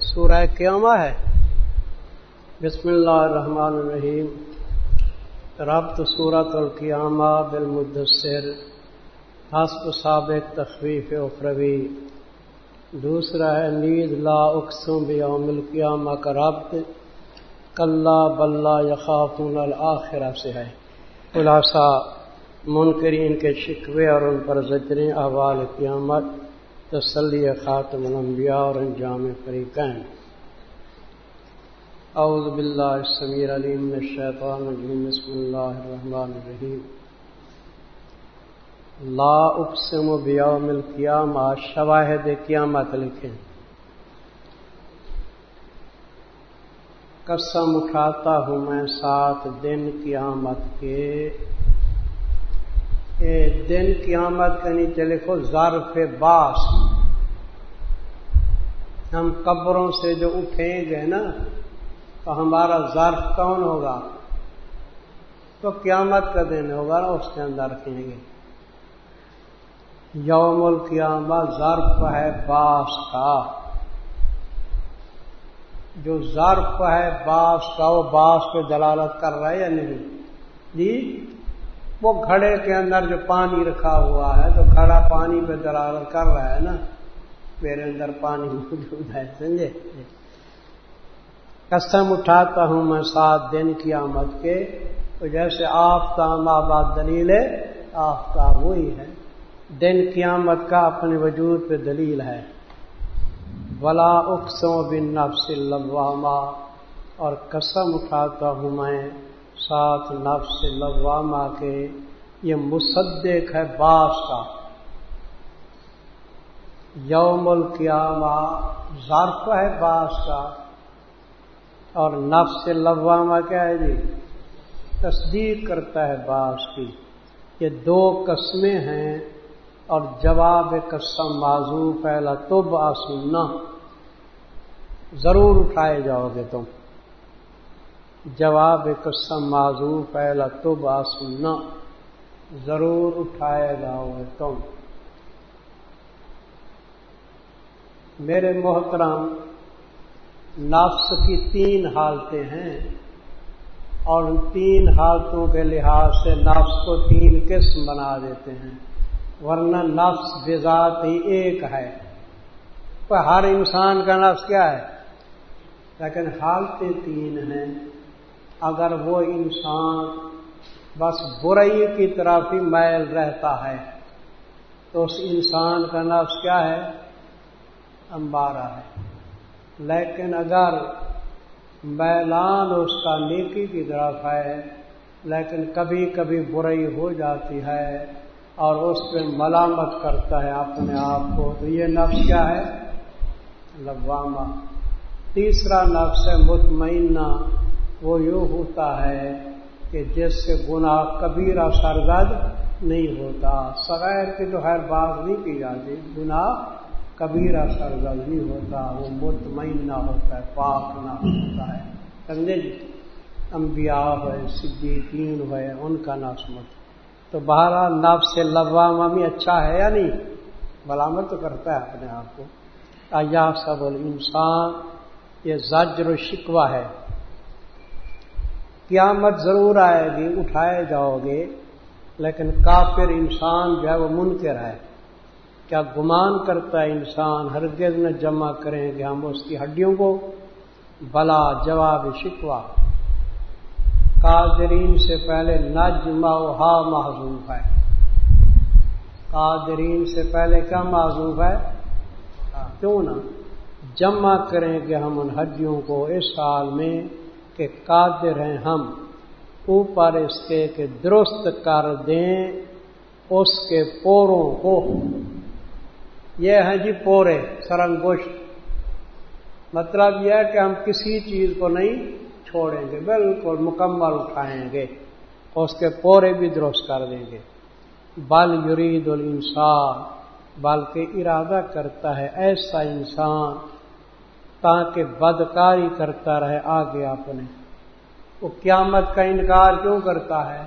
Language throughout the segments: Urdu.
سورہ قیامہ ہے۔ بسم اللہ الرحمن الرحیم۔ ربط صورت القیامہ بالمدثر۔ حسب سابق تخفیف اخروی۔ دوسرا ہے، نید لا اقسم بیوم القیامہ کا ربط۔ کلّا بلّہ یخافون الآخرہ سے ہے۔ خلاصہ، منکرین کے شکوے اور ان پر زجریں احوال قیامت۔ تسلی خاتم الانبیاء اور انجام فریقین اعوذ باللہ السمیر علیم من الشیطان الرجیم، بسم اللہ الرحمن الرحیم۔ لا اقسم بیوم القیامہ، شواہد قیامت لکھیں۔ قسم اٹھاتا ہوں میں سات دن قیامت کے۔ دن قیامت کے نیچے لکھو ظرف باس۔ ہم قبروں سے جو اٹھیں گے نا، تو ہمارا ظرف کون ہوگا؟ تو قیامت کا دن ہوگا نا، اس کے اندر رکھیں گے۔ یوم القیامت ظرف ہے باس کا۔ جو ظرف ہے باس کا، وہ باس پہ دلالت کر رہا ہے یا نہیں؟ جی؟ وہ گھڑے کے اندر جو پانی رکھا ہوا ہے، تو گھڑا پانی پہ درار کر رہا ہے نا۔ میرے اندر پانی موجود ہے، سمجھے؟ قسم اٹھاتا ہوں میں سات دن کی آمد کے۔ تو جیسے آفتاب آباد دلیل ہے آفتاب وہی ہے۔ دن کی آمد کا اپنے وجود پہ دلیل ہے۔ بلا اقسوں بن نفس لواما اور قسم اٹھاتا ہوں میں ساتھ نفس لواما کے، یہ مصدق ہے باس کا یوم القیامہ ظرف ہے باس کا اور نفس لواما کیا ہے جی؟ تصدیق کرتا ہے باس کی۔ یہ دو قسمیں ہیں اور جواب قسم معذو پہلا تب آسنا ضرور اٹھائے جاؤ گے تم۔ جواب قسم معذور پہلا تو سننا ضرور اٹھائے گاؤ تم۔ میرے محترم، نفس کی تین حالتیں ہیں اور ان تین حالتوں کے لحاظ سے نفس کو تین قسم بنا دیتے ہیں، ورنہ نفس بذات ہی ایک ہے۔ ہر انسان کا نفس کیا ہے؟ لیکن حالتیں تین ہیں۔ اگر وہ انسان بس برائی کی طرف ہی میل رہتا ہے، تو اس انسان کا نفس کیا ہے؟ امبارہ ہے۔ لیکن اگر میلان اس کا نیکی کی طرف ہے، لیکن کبھی کبھی برائی ہو جاتی ہے اور اس پہ ملامت کرتا ہے اپنے آپ کو، تو یہ نفس کیا ہے؟ لبامہ تیسرا نفس ہے مطمئنہ۔ وہ یوں ہوتا ہے کہ جس سے گناہ کبیرہ سرزد نہیں ہوتا، سغیر کی تو خیر بات نہیں کی جاتی، گناہ کبیرہ سرزد نہیں ہوتا، وہ مطمئن نہ ہوتا ہے، پاک نہ ہوتا ہے۔ سمجھے جی؟ انبیاء ہے، صدیقین ہے، ان کا نسمت تو بہرا نب سے لبامہ بھی اچھا ہے یا نہیں؟ بلامت تو کرتا ہے اپنے آپ کو۔ ایا سب انسان یہ زجر و شکوہ ہے۔ قیامت ضرور آئے گی، اٹھائے جاؤ گے۔ لیکن کافر انسان جو ہے وہ منکر ہے۔ کیا گمان کرتا ہے انسان؟ ہرگز نہ جمع کریں گے ہم اس کی ہڈیوں کو۔ بلا جواب شکوا قادرین سے پہلے نجما ہا معذوف ہے۔ قادرین سے پہلے کیا معذوف ہے؟ ہاں، کیوں نہ جمع کریں گے ہم ان ہڈیوں کو اس سال میں کہ قادر ہیں ہم۔ اوپر اس کے کہ درست کر دیں، اس کے پوروں کو۔ یہ ہے جی پورے سرنگوشت مطلب یہ ہے کہ ہم کسی چیز کو نہیں چھوڑیں گے، بالکل مکمل اٹھائیں گے۔ اس کے پورے بھی درست کر دیں گے۔ بل یرید الانسان، بلکہ ارادہ کرتا ہے ایسا انسان تاکہ بدکاری کرتا رہے آگے اپنے۔ وہ قیامت کا انکار کیوں کرتا ہے؟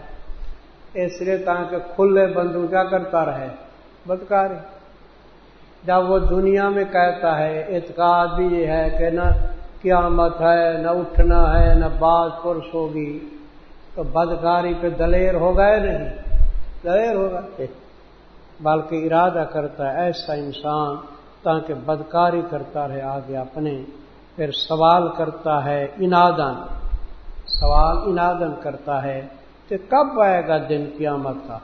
اس لیے تاکہ کھلے بندو کیا کرتا رہے؟ بدکاری۔ جب وہ دنیا میں کہتا ہے، اعتقاد بھی یہ ہے کہ نہ قیامت ہے، نہ اٹھنا ہے، نہ بات پرس ہوگی، تو بدکاری پہ دلیر ہوگا یا نہیں۔ دلیر ہوگا بلکہ ارادہ کرتا ہے، ایسا انسان تاکہ بدکاری کرتا رہے آگے اپنے، پھر سوال کرتا ہے انادن سوال انادن کرتا ہے کہ کب آئے گا دن قیامت کا؟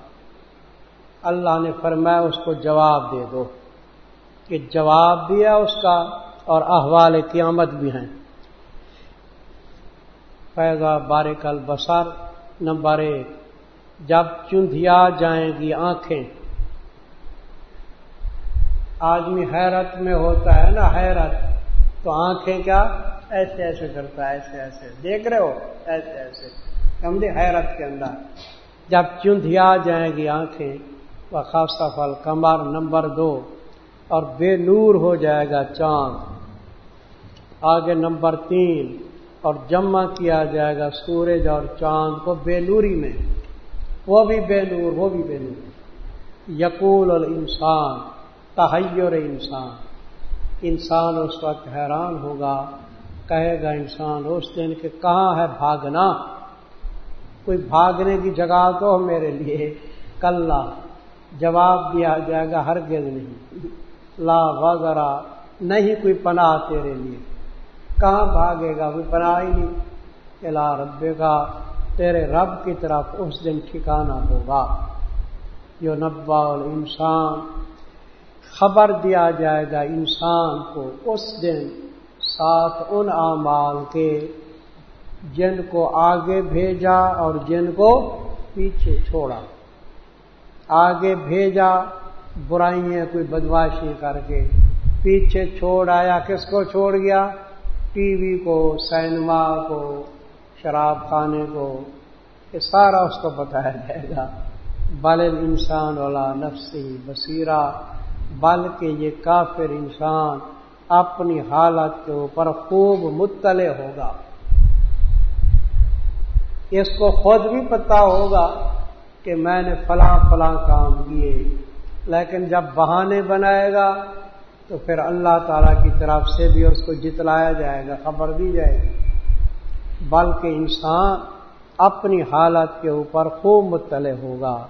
اللہ نے فرمایا اس کو جواب دے دو، کہ جواب دیا اس کا اور احوال قیامت بھی ہیں۔ پیدا بارک البصر، نمبر ایک، جب چندیا جائیں گی آنکھیں آدمی حیرت میں ہوتا ہے نا، حیرت۔ تو آنکھیں کیا؟ ایسے ایسے کرتا ہے، ایسے ایسے۔ دیکھ رہے ہو؟ ایسے ایسے۔ سمجھے؟ حیرت کے اندر۔ جب چندیا جائیں گی آنکھیں وہ خاصہ فل کمر نمبر دو، اور بے نور ہو جائے گا چاند۔ آگے نمبر تین، اور جمع کیا جائے گا سورج اور چاند کو بے نوری میں۔ وہ بھی بے نور، وہ بھی بے نور۔ یقول الانسان تحیر انسان۔ انسان اس وقت حیران ہوگا، کہے گا انسان، اس دن کہ کہاں ہے بھاگنا؟ کوئی بھاگنے کی جگہ تو میرے لیے۔ کل جواب دیا جائے گا ہرگز نہیں۔ لا وغیرہ نہیں کوئی پناہ تیرے لیے۔ کہاں بھاگے گا؟ کوئی پناہ ہی نہیں۔ الا رب کا تیرے رب کی طرف اس دن ٹھکانا ہوگا۔ جو نبا انسان خبر دیا جائے گا انسان کو اس دن ساتھ ان اعمال کے، جن کو آگے بھیجا اور جن کو پیچھے چھوڑا۔ آگے بھیجا، برائیاں کوئی بدماشی کر کے پیچھے چھوڑ آیا، کس کو چھوڑ گیا؟ ٹی وی کو، سینما کو، شراب خانے کو، یہ سارا اس کو بتایا جائے گا۔ بل انسان والا نفسی بصیرہ۔ بلکہ یہ کافر انسان اپنی حالت کے اوپر خوب مطلع ہوگا۔ اس کو خود بھی پتا ہوگا کہ میں نے فلاں فلاں کام کیے، لیکن جب بہانے بنائے گا تو پھر اللہ تعالی کی طرف سے بھی اس کو جتلایا جائے گا، خبر دی جائے گی۔ بلکہ انسان اپنی حالت کے اوپر خوب مطلع ہوگا۔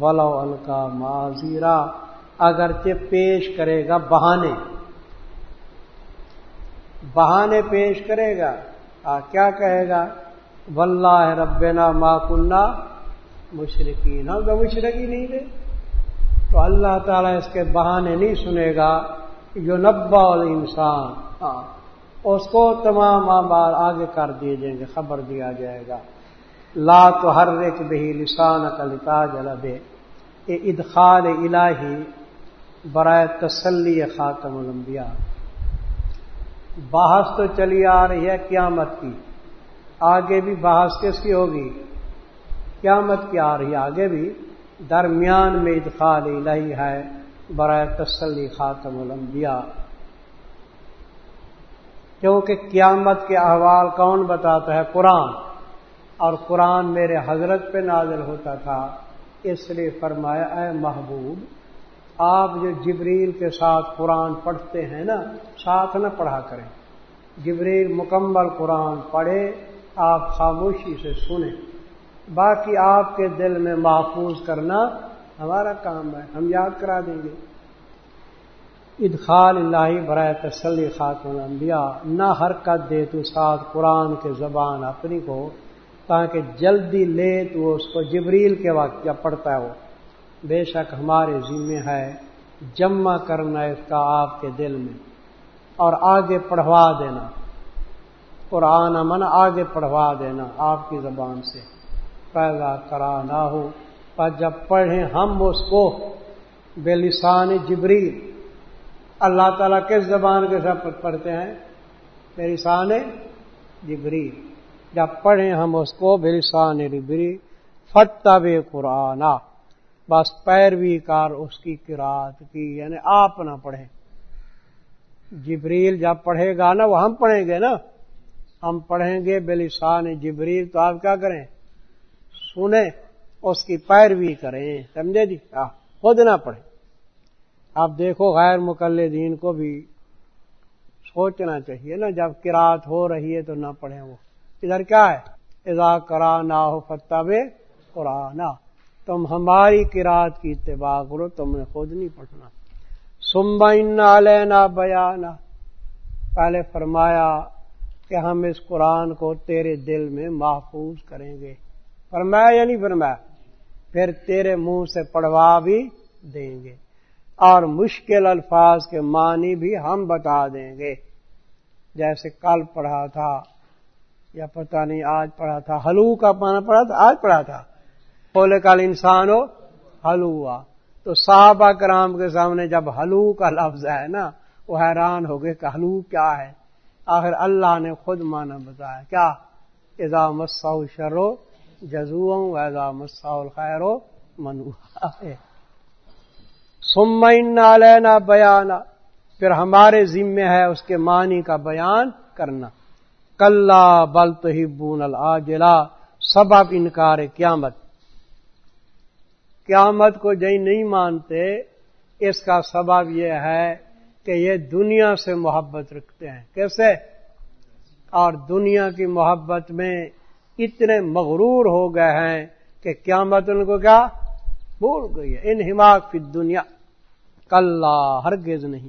ولو الکا معذیرہ اگرچہ پیش کرے گا بہانے۔ بہانے پیش کرے گا۔ آ، کیا کہے گا؟ واللہ ربنا ما کنہ مشرقین ہم تو مشرقی نہیں دے تو اللہ تعالیٰ اس کے بہانے نہیں سنے گا۔ جو نبا انسان اس کو تمام آباد آگے کر دیے جائیں گے، خبر دیا جائے گا۔ لا تو ہر ایک بہی لسان کا جلب یہ ادخال الہی برائے تسلی خاتم الانبیاء۔ بحث تو چلی آ رہی ہے قیامت کی۔ آگے بھی بحث کس کی ہوگی؟ قیامت کی آ رہی ہے۔ آگے بھی درمیان میں ادخال الہی ہے برائے تسلی خاتم الانبیاء۔ کیونکہ قیامت کے احوال کون بتاتا ہے؟ قرآن۔ اور قرآن میرے حضرت پہ نازل ہوتا تھا، اس لیے فرمایا، اے محبوب آپ جو جبریل کے ساتھ قرآن پڑھتے ہیں نا، ساتھ نہ پڑھا کریں۔ جبریل مکمل قرآن پڑھے، آپ خاموشی سے سنیں۔ باقی آپ کے دل میں محفوظ کرنا ہمارا کام ہے، ہم یاد کرا دیں گے۔ ادخال اللہ برائے تسلی خاتم الانبیاء، نہ حرکت دے تو ساتھ قرآن کے زبان اپنی کو، تاکہ جلدی لے تو اس کو جبریل کے وقت جب پڑھتا ہو بے شک ہمارے ذمے ہے جمع کرنا اس کا آپ کے دل میں اور آگے پڑھوا دینا۔ قرآن امن آگے پڑھوا دینا آپ کی زبان سے۔ پیدا کرا نہ ہو پر جب پڑھیں ہم اس کو بے لسان جبریل۔ اللہ تعالیٰ کس زبان کے ساتھ پڑھتے ہیں؟ بے لسان جبریل۔ جب پڑھیں ہم اس کو بے لسان جبریل۔ فتح بے قرآن بس پیروی کار اس کی کراط کی یعنی آپ نہ پڑھیں۔ جبریل جب پڑھے گا نا، وہ ہم پڑھیں گے نا۔ ہم پڑھیں گے بے لسان جبریل، تو آپ کیا کریں؟ سنیں، اس کی پیروی کریں۔ سمجھے جی؟ خود نہ پڑھیں۔ اب دیکھو، غیر مقلدین کو بھی سوچنا چاہیے نا، جب کراط ہو رہی ہے تو نہ پڑھیں وہ۔ ادھر کیا ہے؟ اضا کرا نہ ہو فتح قرآن تم ہماری کراط کی اتباع کرو، تم نے خود نہیں پڑھنا۔ سمبا لینا بیانا پہلے فرمایا کہ ہم اس قرآن کو تیرے دل میں محفوظ کریں گے۔ فرمایا یا نہیں فرمایا؟ پھر تیرے منہ سے پڑھوا بھی دیں گے۔ اور مشکل الفاظ کے معنی بھی ہم بتا دیں گے۔ جیسے کل پڑھا تھا یا پتہ نہیں آج پڑھا تھا ہلو کا پانا پڑھا تھا، آج پڑھا تھا۔ بولے کل انسان ہو ہلوا تو صحابہ کرام کے سامنے جب ہلو کا لفظ ہے نا، وہ حیران ہو گئے کہ ہلو کیا ہے۔ آخر اللہ نے خود مانا بتایا، کیا؟ ادا مسا شرو جزو ایزا مسا خیر منو سمین لینا بیانا، پھر ہمارے ذمے ہے اس کے معنی کا بیان کرنا۔ کل بل تو ہی بون الجلا سبب انکار قیامت۔ قیامت کو جی نہیں مانتے، اس کا سبب یہ ہے کہ یہ دنیا سے محبت رکھتے ہیں۔ کیسے؟ اور دنیا کی محبت میں اتنے مغرور ہو گئے ہیں کہ قیامت ان کو کیا؟ بھول گئی ہے۔ ان حماق کی دنیا کل ہرگز نہیں۔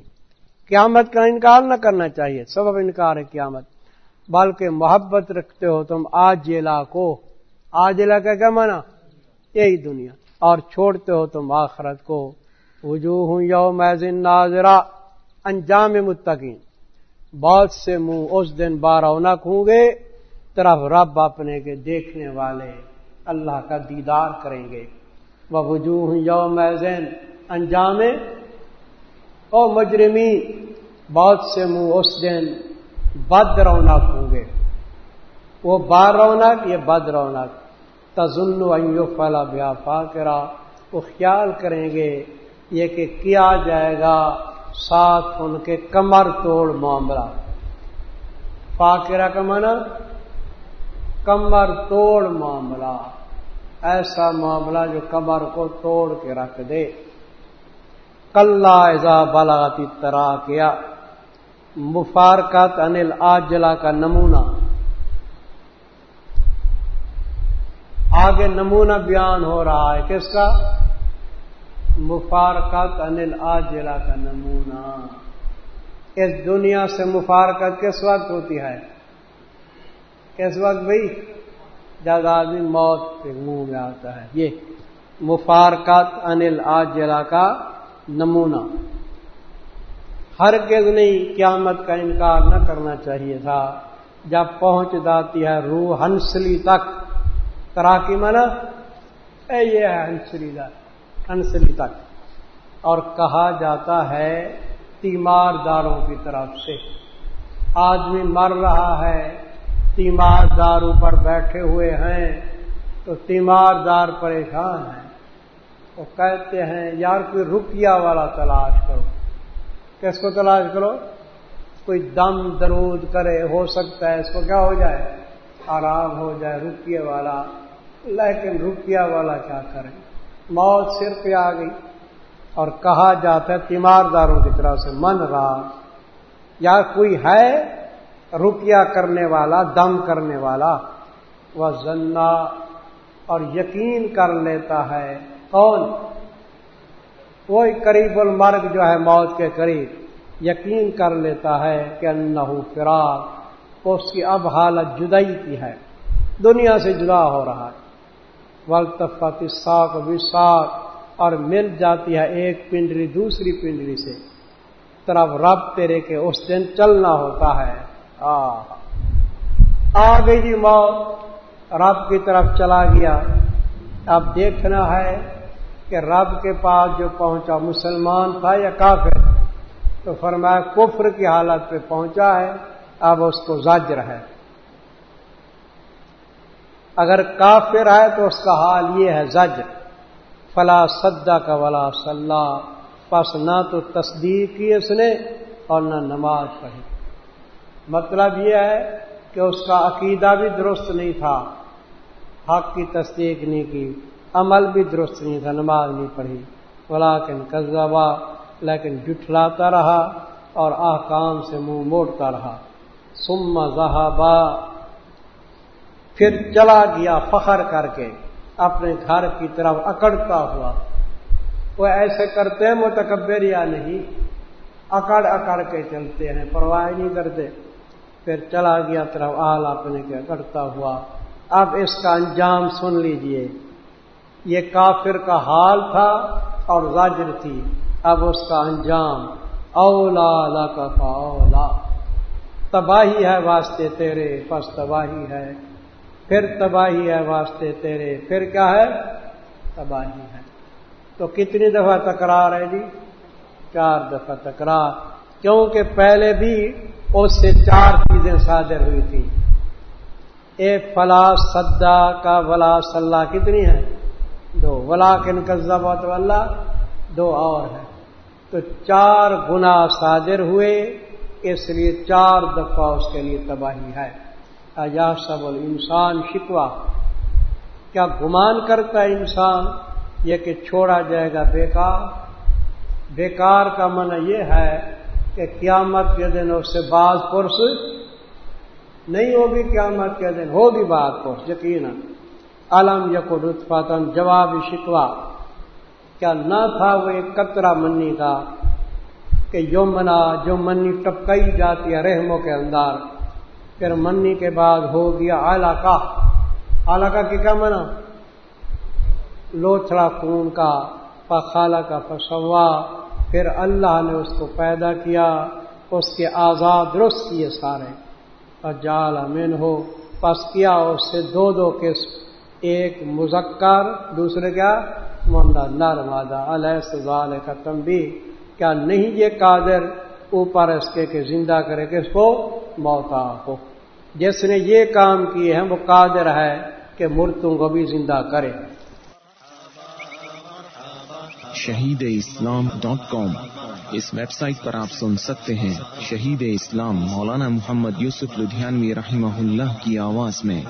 قیامت کا انکار نہ کرنا چاہیے، سبب انکار ہے قیامت۔ بلکہ محبت رکھتے ہو تم آج کو۔ آج کا کیا مانا یہی دنیا۔ اور چھوڑتے ہو تم آخرت کو۔ وجوہ یوم ناظرہ، انجام متقین۔ بہت سے منہ اس دن بارونک ہوں گے، طرف رب اپنے کے دیکھنے والے اللہ کا دیدار کریں گے۔ وہ وجوہ یوم انجام۔ او مجرمی، بہت سے منہ اس دن بد رونق ہوں گے۔ وہ بار رونق یہ بد رونق؟ تزن ایو فلا بیا فاکرا وہ خیال کریں گے یہ کہ کیا جائے گا ساتھ ان کے کمر توڑ معاملہ۔ فاکرا کا منع کمر توڑ معاملہ۔ ایسا معاملہ جو کمر کو توڑ کے رکھ دے۔ کل ایزا بلاتی طرح کیا مفارکت انل آجلا کا نمونہ۔ آگے نمونہ بیان ہو رہا ہے کس کا؟ مفارکت انل آجلا کا نمونہ۔ اس دنیا سے مفارکت کس وقت ہوتی ہے؟ کس وقت بھائی؟ جب آدمی موت کے منہ میں آتا ہے۔ یہ مفارکت انل آجلا کا نمونہ۔ ہرگز نہیں قیامت کا انکار نہ کرنا چاہیے تھا۔ جب پہنچ جاتی ہے روح ہنسلی تک۔ کرا کی منا اے یہ ہے ہنسلی ہنسلی تک۔ اور کہا جاتا ہے تیمار داروں کی طرف سے۔ آدمی مر رہا ہے تیمار داروں پر بیٹھے ہوئے ہیں، تو تیمار دار پریشان ہیں۔ وہ کہتے ہیں، یار کوئی روپیہ والا تلاش کرو۔ کس کو تلاش کرو؟ کوئی دم درود کرے، ہو سکتا ہے اس کو کیا ہو جائے؟ آرام ہو جائے روپیے والا لیکن روپیہ والا کیا کرے؟ موت سر پہ آ گئی اور کہا جاتا ہے تیمارداروں کی طرح سے، من رہا یا کوئی ہے روپیہ کرنے والا، دم کرنے والا؟ وہ زنا اور یقین کر لیتا ہے، کون؟ وہی قریب المرگ جو ہے موت کے قریب، یقین کر لیتا ہے کہ انہ فراق، اس کی اب حالت جدائی کی ہے۔ دنیا سے جدا ہو رہا ہے۔ ولطفت ساک وساک اور مل جاتی ہے ایک پنڈری دوسری پنڈری سے۔ طرف رب تیرے کے اس دن چلنا ہوتا ہے۔ آ گئی جی موت۔ رب کی طرف چلا گیا۔ اب دیکھنا ہے کہ رب کے پاس جو پہنچا، مسلمان تھا یا کافر؟ تو فرمایا کفر کی حالت پہ پہنچا ہے، اب اس کو زجر ہے۔ اگر کافر ہے تو اس کا حال یہ ہے زجر فلا سدا کا ولا صلاح، پس نہ تو تصدیق کی اس نے اور نہ نماز پڑھی۔ مطلب یہ ہے کہ اس کا عقیدہ بھی درست نہیں تھا، حق کی تصدیق نہیں کی، عمل بھی درست نہیں تھا، نماز نہیں پڑھی۔ ولاکن قزبا لیکن جٹلاتا رہا اور آکام سے منہ موڑتا رہا۔ سما زہابا پھر چلا گیا فخر کر کے، اپنے گھر کی طرف اکڑتا ہوا۔ وہ ایسے کرتے ہیں، متکبر یا نہیں، اکڑ اکڑ کے چلتے ہیں، پرواہ نہیں کرتے۔ پھر چلا گیا طرف آل اپنے کے اکڑتا ہوا۔ اب اس کا انجام سن لیجیے۔ یہ کافر کا حال تھا اور زاجر تھی۔ اب اس کا انجام، اولا لا کا اولا۔ تباہی ہے واسطے تیرے، پس تباہی ہے۔ پھر تباہی ہے واسطے تیرے، پھر کیا ہے؟ تباہی ہے۔ تو کتنی دفعہ تکرار ہے جی؟ چار دفعہ تکرار۔ کیونکہ پہلے بھی اس سے چار چیزیں صادر ہوئی تھی۔ ایک فلا سدا کا ولا صلاح کتنی ہے؟ دو۔ ولا کن قزبات والا دو اور ہے۔ تو چار گنا صادر ہوئے، اس لیے چار دفعہ اس کے لیے تباہی ہے۔ سب انسان شکوا کیا گمان کرتا ہے انسان یہ کہ چھوڑا جائے گا بیکار؟ بیکار کا من یہ ہے کہ قیامت کے دن اس سے بعض پرس نہیں ہوگی، قیامت کے دن ہوگی بات پرس یقین علم یقو رتفاتن جواب شکوا کیا نہ تھا وہ ایک قطرہ منی کا کہ جو منا جو منی ٹپکائی جاتی ہے رحموں کے اندر۔ پھر منی کے بعد ہو گیا آلہ کا آلہ کا کیا منا لوچڑا خون کا پخالہ کا پسوا پھر اللہ نے اس کو پیدا کیا، اس کے آزاد درست کیے سارے۔ اور جال امین ہو پس کیا اس سے دو دو قسم۔ ایک مذکر، دوسرے کیا؟ مندہ نر مادہ علیہ سال کا تمبی کیا نہیں یہ قادر؟ اوپر اس کے کہ زندہ کرے، کس کو؟ موتا ہو جس نے یہ کام کیے ہیں وہ قادر ہے کہ مرتوں کو بھی زندہ کرے۔ Shaheed Islam dot com. اس ویب سائٹ پر آپ سن سکتے ہیں شہید اسلام مولانا محمد یوسف لدھیانوی رحمہ اللہ کی آواز میں۔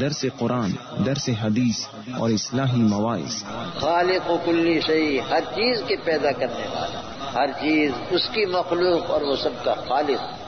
درس قرآن درس حدیث اور اصلاحی مواعث۔ خالق و کلی صحیح ہر چیز کے پیدا کرنے والا ہر چیز اس کی مخلوق اور وہ سب کا خالق۔